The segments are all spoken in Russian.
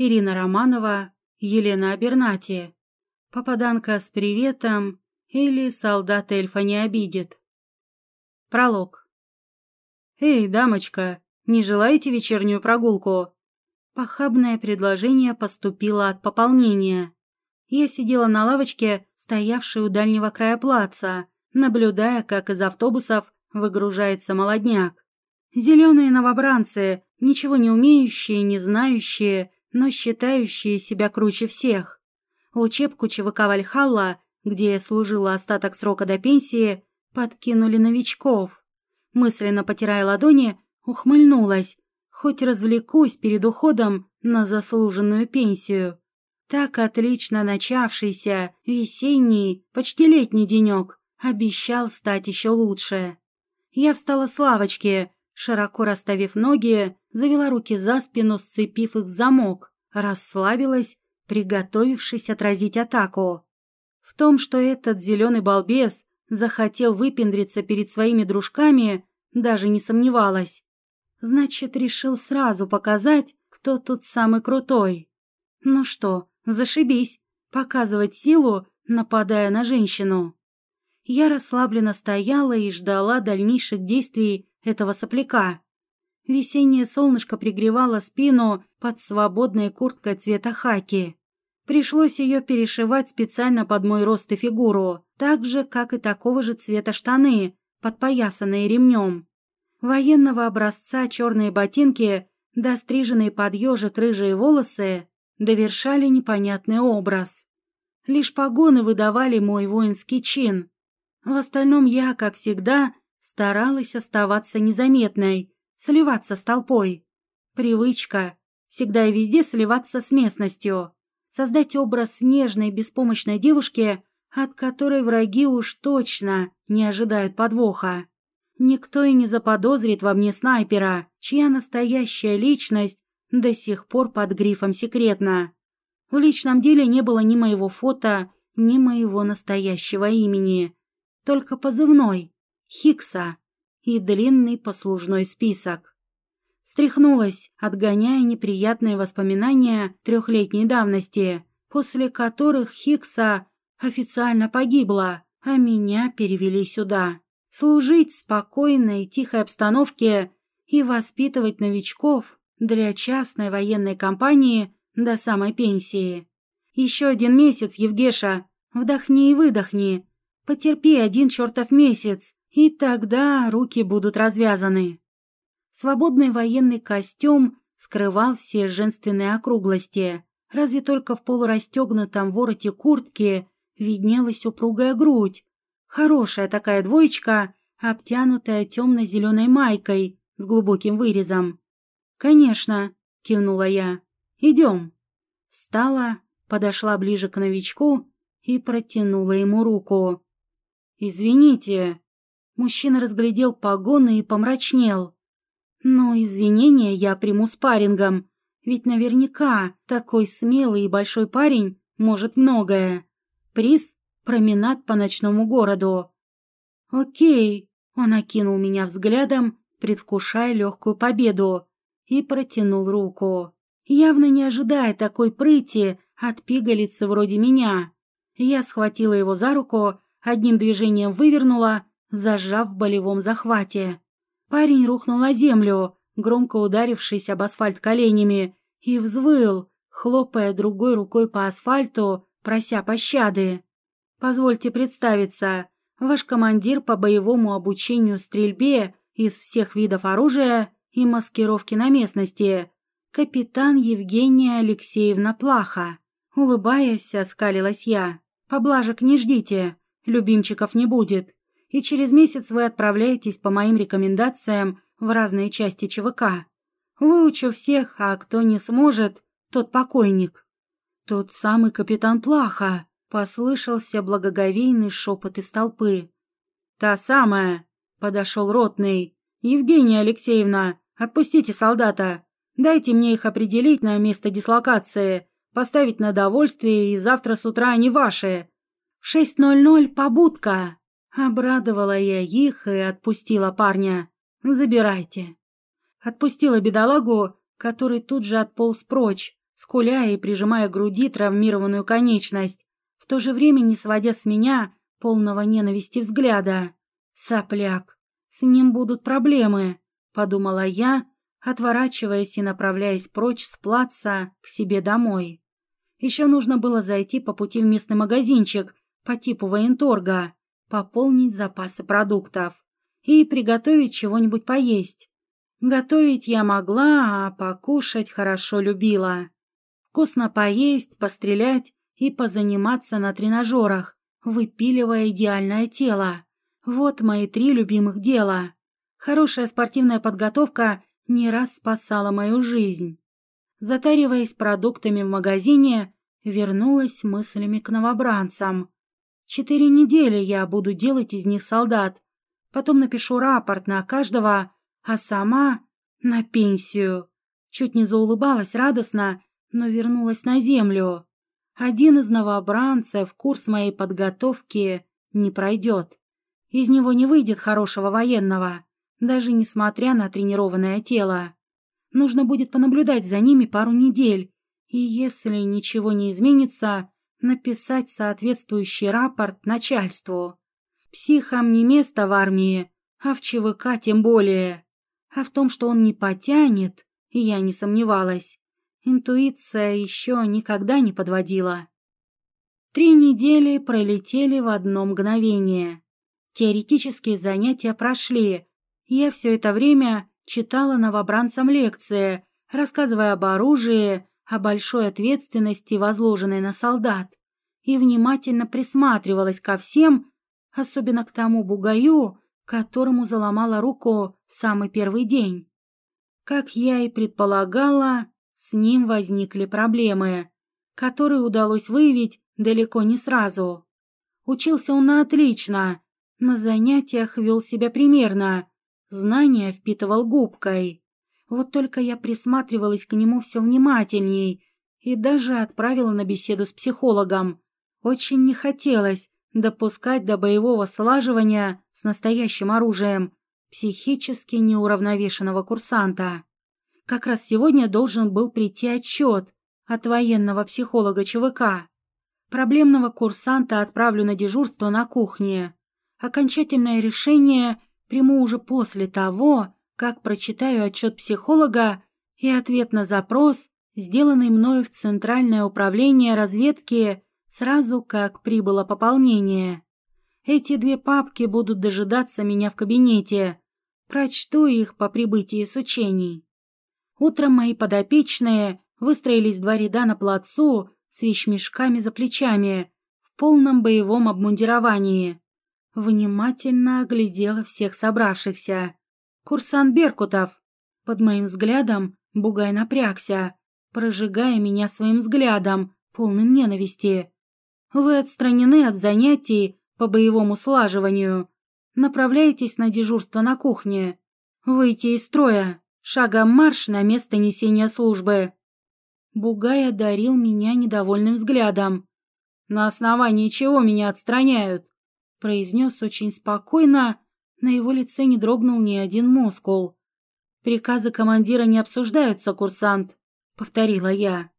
Ирина Романова, Елена Абернати. Попаданка с приветом или солдат эльфа не обидит. Пролог. «Эй, дамочка, не желаете вечернюю прогулку?» Похабное предложение поступило от пополнения. Я сидела на лавочке, стоявшей у дальнего края плаца, наблюдая, как из автобусов выгружается молодняк. Зеленые новобранцы, ничего не умеющие, не знающие, но считающие себя круче всех. Учебку ЧВК Вальхалла, где я служила остаток срока до пенсии, подкинули новичков. Мысленно потирая ладони, ухмыльнулась, хоть развлекусь перед уходом на заслуженную пенсию. Так отлично начавшийся весенний, почти летний денек обещал стать еще лучше. Я встала с лавочки, широко расставив ноги, завела руки за спину, сцепив их в замок, расслабилась, приготовившись отразить атаку. В том, что этот зеленый балбес захотел выпендриться перед своими дружками, даже не сомневалась. Значит, решил сразу показать, кто тут самый крутой. Ну что, Зашибись, показывать силу, нападая на женщину. Я расслабленно стояла и ждала дальнейших действий этого сопляка. Весеннее солнышко пригревало спину под свободной курткой цвета хаки. Пришлось ее перешивать специально под мой рост и фигуру, так же, как и такого же цвета штаны, подпоясанные ремнем. Военного образца черные ботинки, достриженные под ежик рыжие волосы, довершали непонятный образ. Лишь погоны выдавали мой воинский чин. В остальном я, как всегда, старалась оставаться незаметной, сливаться с толпой. Привычка всегда и везде сливаться с местностью, создать образ нежной, беспомощной девушки, от которой враги уж точно не ожидают подвоха. Никто и не заподозрит во мне снайпера, чья настоящая личность до сих пор под грифом «секретно». В личном деле не было ни моего фото, ни моего настоящего имени. Только позывной «Хикса» и длинный послужной список. Встряхнулась, отгоняя неприятные воспоминания трехлетней давности, после которых Хикса официально погибла, а меня перевели сюда. Служить в спокойной, тихой обстановке и воспитывать новичков для частной военной компании до самой пенсии. Еще один месяц, Евгеша, вдохни и выдохни. Потерпи один чертов месяц, и тогда руки будут развязаны. Свободный военный костюм скрывал все женственные округлости. Разве только в полурастегнутом вороте куртки виднелась упругая грудь. Хорошая такая двоечка, обтянутая темно-зеленой майкой с глубоким вырезом. «Конечно», — кивнула я. «Идем». Встала, подошла ближе к новичку и протянула ему руку. «Извините». Мужчина разглядел погоны и помрачнел. «Но извинения я приму спаррингом, ведь наверняка такой смелый и большой парень может многое. Приз — променад по ночному городу». «Окей», — он окинул меня взглядом, предвкушая легкую победу и протянул руку, явно не ожидая такой прыти от пигалицы вроде меня. Я схватила его за руку, одним движением вывернула, зажав в болевом захвате. Парень рухнул на землю, громко ударившись об асфальт коленями, и взвыл, хлопая другой рукой по асфальту, прося пощады. «Позвольте представиться, ваш командир по боевому обучению стрельбе из всех видов оружия и маскировки на местности. Капитан Евгения Алексеевна Плаха. Улыбаясь, оскалилась я. Поблажек не ждите, любимчиков не будет. И через месяц вы отправляетесь по моим рекомендациям в разные части ЧВК. Выучу всех, а кто не сможет, тот покойник. Тот самый капитан Плаха, послышался благоговейный шепот из толпы. Та самая, подошел ротный. Евгения Алексеевна, Отпустите солдата. Дайте мне их определить на место дислокации, поставить на довольствие, и завтра с утра они ваши. В 6.00 побудка. Обрадовала я их и отпустила парня. Забирайте. Отпустила бедолагу, который тут же отполз прочь, скуля и прижимая к груди травмированную конечность, в то же время не сводя с меня полного ненависти взгляда. «Сопляк! С ним будут проблемы!» — подумала я, отворачиваясь и направляясь прочь с плаца к себе домой. Еще нужно было зайти по пути в местный магазинчик по типу военторга, пополнить запасы продуктов и приготовить чего-нибудь поесть. Готовить я могла, а покушать хорошо любила. Вкусно поесть, пострелять и позаниматься на тренажерах, выпиливая идеальное тело. Вот мои три любимых дела. Хорошая спортивная подготовка не раз спасала мою жизнь. Затариваясь продуктами в магазине, вернулась мыслями к новобранцам. Четыре недели я буду делать из них солдат. Потом напишу рапорт на каждого, а сама на пенсию. Чуть не заулыбалась радостно, но вернулась на землю. Один из новобранцев курс моей подготовки не пройдет. Из него не выйдет хорошего военного, даже несмотря на тренированное тело. Нужно будет понаблюдать за ними пару недель, и если ничего не изменится, написать соответствующий рапорт начальству. Психам не место в армии, а в ЧВК тем более. А в том, что он не потянет, я не сомневалась. Интуиция еще никогда не подводила. Три недели пролетели в одно мгновение. Теоретические занятия прошли. Я все это время читала новобранцам лекции, рассказывая об оружии, о большой ответственности, возложенной на солдат, и внимательно присматривалась ко всем, особенно к тому бугаю, которому заломала руку в самый первый день. Как я и предполагала, с ним возникли проблемы, которые удалось выявить далеко не сразу. Учился он на отлично, на занятиях вел себя примерно, знания впитывал губкой. Вот только я присматривалась к нему все внимательней и даже отправила на беседу с психологом. Очень не хотелось допускать до боевого слаживания с настоящим оружием психически неуравновешенного курсанта. Как раз сегодня должен был прийти отчет от военного психолога ЧВК. Проблемного курсанта отправлю на дежурство на кухне. Окончательное решение приму уже после того, как прочитаю отчет психолога и ответ на запрос, сделанный мною в Центральное управление разведки сразу как прибыло пополнение. Эти две папки будут дожидаться меня в кабинете. Прочту их по прибытии с учений. Утром мои подопечные выстроились два ряда на плацу с вещмешками за плечами, в полном боевом обмундировании. Внимательно оглядела всех собравшихся. «Курсант Беркутов!» Под моим взглядом Бугай напрягся, прожигая меня своим взглядом, полным ненависти. «Вы отстранены от занятий по боевому слаживанию. Направляетесь на дежурство на кухне. Выйти из строя. Шагом марш на место несения службы». Бугай одарил меня недовольным взглядом. «На основании чего меня отстраняют?» произнес очень спокойно, на его лице не дрогнул ни один мускул. «Приказы командира не обсуждаются, курсант», — повторила я.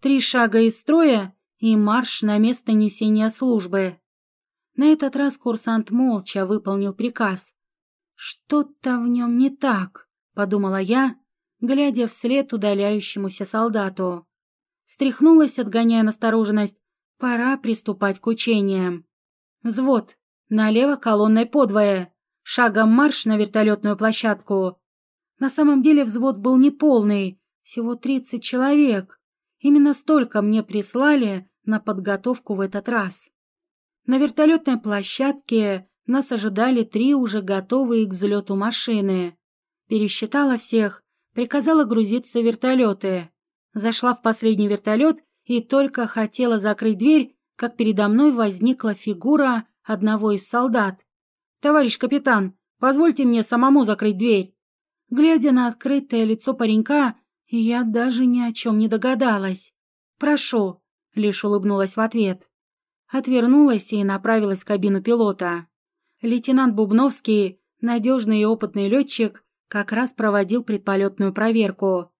«Три шага из строя и марш на место несения службы». На этот раз курсант молча выполнил приказ. «Что-то в нем не так», — подумала я, глядя вслед удаляющемуся солдату. Встряхнулась, отгоняя настороженность. Пора приступать к учениям. Взвод. Налево колонной подвое. Шагом марш на вертолетную площадку. На самом деле взвод был неполный, всего 30 человек. Именно столько мне прислали на подготовку в этот раз. На вертолетной площадке нас ожидали три уже готовые к взлету машины. Пересчитала всех, приказала грузиться в вертолеты. Зашла в последний вертолет и только хотела закрыть дверь, как передо мной возникла фигура одного из солдат. «Товарищ капитан, позвольте мне самому закрыть дверь». Глядя на открытое лицо паренька, я даже ни о чем не догадалась. «Прошу», — лишь улыбнулась в ответ. Отвернулась и направилась в кабину пилота. Лейтенант Бубновский, надежный и опытный летчик, как раз проводил предполетную проверку.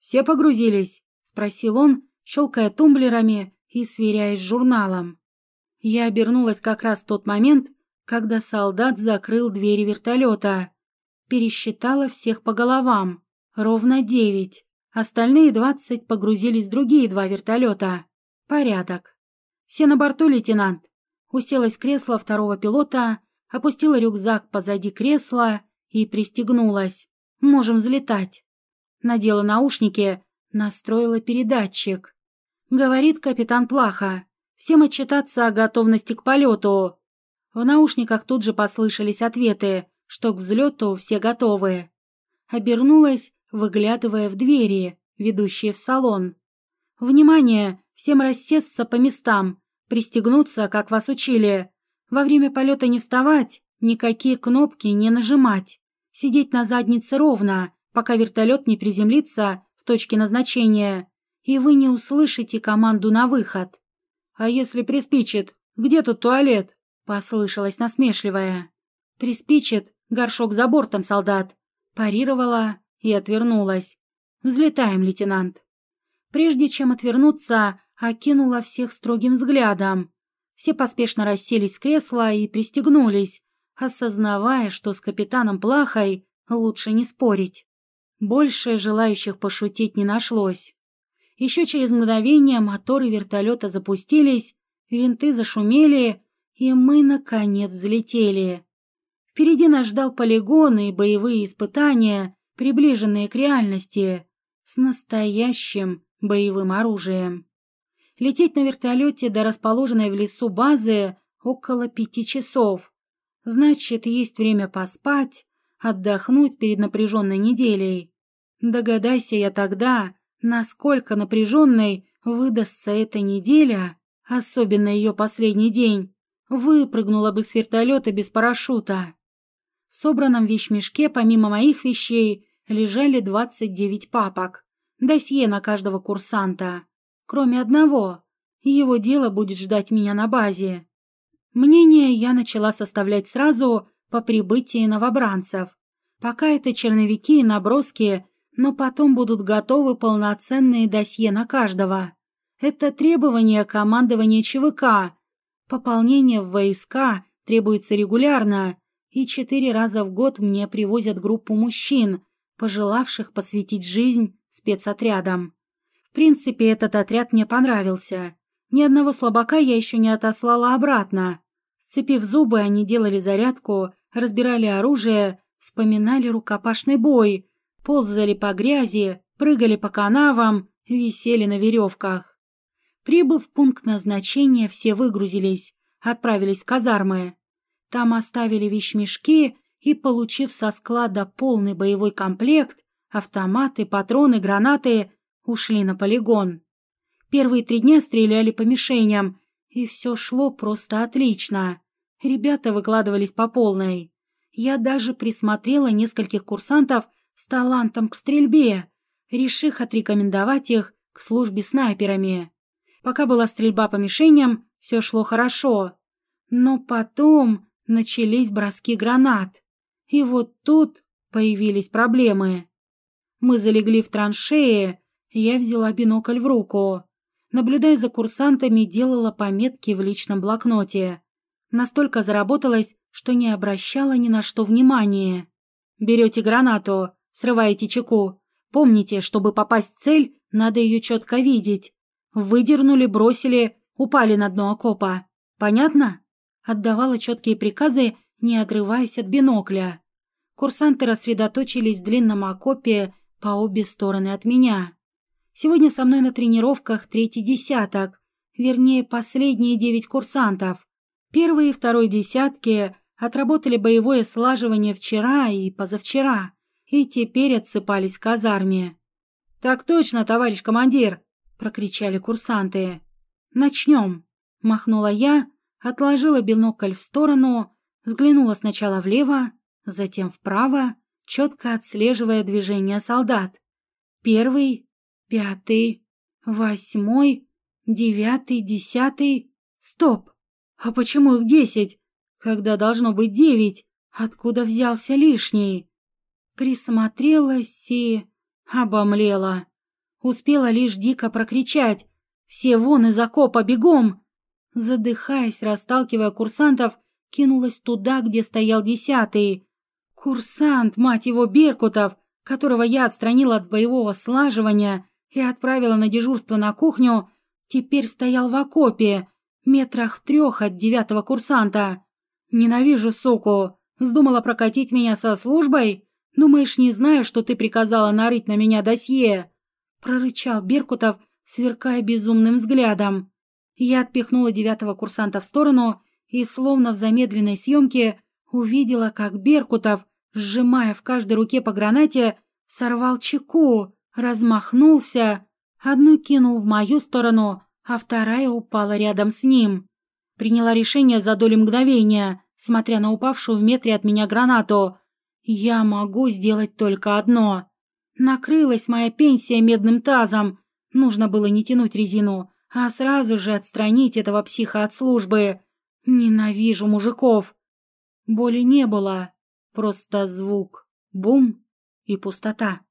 «Все погрузились?» — спросил он, щелкая тумблерами и сверяясь с журналом. Я обернулась как раз в тот момент, когда солдат закрыл двери вертолета. Пересчитала всех по головам. Ровно девять. Остальные двадцать погрузились в другие два вертолета. Порядок. Все на борту, лейтенант. Уселась в кресло второго пилота, опустила рюкзак позади кресла и пристегнулась. Можем взлетать. Надела наушники, настроила передатчик. Говорит капитан Плаха. Всем отчитаться о готовности к полету. В наушниках тут же послышались ответы, что к взлету все готовы. Обернулась, выглядывая в двери, ведущие в салон. «Внимание! Всем рассесться по местам, пристегнуться, как вас учили. Во время полета не вставать, никакие кнопки не нажимать. Сидеть на заднице ровно, пока вертолет не приземлится в точке назначения, и вы не услышите команду на выход. А если приспичит, где тут туалет? Послышалось насмешливое. Приспичит, горшок за бортом, солдат. Парировала и отвернулась. Взлетаем, лейтенант. Прежде чем отвернуться, окинула всех строгим взглядом. Все поспешно расселись в кресла и пристегнулись, осознавая, что с капитаном Плахой лучше не спорить. Больше желающих пошутить не нашлось. Еще через мгновение моторы вертолета запустились, винты зашумели, и мы, наконец, взлетели. Впереди нас ждал полигон и боевые испытания, приближенные к реальности, с настоящим боевым оружием. Лететь на вертолете до расположенной в лесу базы около пяти часов. Значит, есть время поспать, отдохнуть перед напряженной неделей. Догадайся я тогда, насколько напряженной выдастся эта неделя, особенно ее последний день, выпрыгнула бы с вертолета без парашюта. В собранном вещмешке, помимо моих вещей, лежали 29 папок, досье на каждого курсанта, кроме одного. Его дело будет ждать меня на базе. Мнение я начала составлять сразу по прибытии новобранцев. Пока это черновики и наброски, но потом будут готовы полноценные досье на каждого. Это требование командования ЧВК. Пополнение в войска требуется регулярно, и четыре раза в год мне привозят группу мужчин, пожелавших посвятить жизнь спецотрядам. В принципе, этот отряд мне понравился. Ни одного слабака я еще не отослала обратно. Сцепив зубы, они делали зарядку, разбирали оружие, вспоминали рукопашный бой, ползали по грязи, прыгали по канавам, висели на веревках. Прибыв в пункт назначения, все выгрузились, отправились в казармы. Там оставили вещмешки и, получив со склада полный боевой комплект, автоматы, патроны, гранаты, ушли на полигон. Первые три дня стреляли по мишеням, и все шло просто отлично. Ребята выкладывались по полной. Я даже присмотрела нескольких курсантов с талантом к стрельбе, решив отрекомендовать их к службе снайперами. Пока была стрельба по мишеням, все шло хорошо. Но потом начались броски гранат. И вот тут появились проблемы. Мы залегли в траншеи, я взяла бинокль в руку. Наблюдая за курсантами, делала пометки в личном блокноте. Настолько заработалась, что не обращала ни на что внимания. Берете гранату, срываете чеку. Помните, чтобы попасть в цель, надо ее четко видеть. Выдернули, бросили, упали на дно окопа. Понятно? Отдавала четкие приказы, не отрываясь от бинокля. Курсанты рассредоточились в длинном окопе по обе стороны от меня. Сегодня со мной на тренировках третий десяток, вернее, последние девять курсантов. Первые и второй десятки отработали боевое слаживание вчера и позавчера и теперь отсыпались в казарме. «Так точно, товарищ командир!» – прокричали курсанты. «Начнем!» – махнула я, отложила бинокль в сторону, взглянула сначала влево, затем вправо, четко отслеживая движение солдат. Первый, пятый, восьмой, девятый, десятый. Стоп! А почему их десять, когда должно быть девять? Откуда взялся лишний? Присмотрелась и обомлела. Успела лишь дико прокричать «Все вон из окопа, бегом!» Задыхаясь, расталкивая курсантов, кинулась туда, где стоял десятый. Курсант, мать его, Беркутов, которого я отстранила от боевого слаживания и отправила на дежурство на кухню, теперь стоял в окопе, метрах в трех от девятого курсанта. Ненавижу суку. Вздумала прокатить меня со службой? Думаешь, не знаю, что ты приказала нарыть на меня досье?» Прорычал Беркутов, сверкая безумным взглядом. Я отпихнула девятого курсанта в сторону и, словно в замедленной съемке, увидела, как Беркутов, сжимая в каждой руке по гранате, сорвал чеку, размахнулся, одну кинул в мою сторону, а вторая упала рядом с ним. Приняла решение за долю мгновения, смотря на упавшую в метре от меня гранату. Я могу сделать только одно. Накрылась моя пенсия медным тазом. Нужно было не тянуть резину, а сразу же отстранить этого психа от службы. Ненавижу мужиков. Боли не было, просто звук, бум и пустота.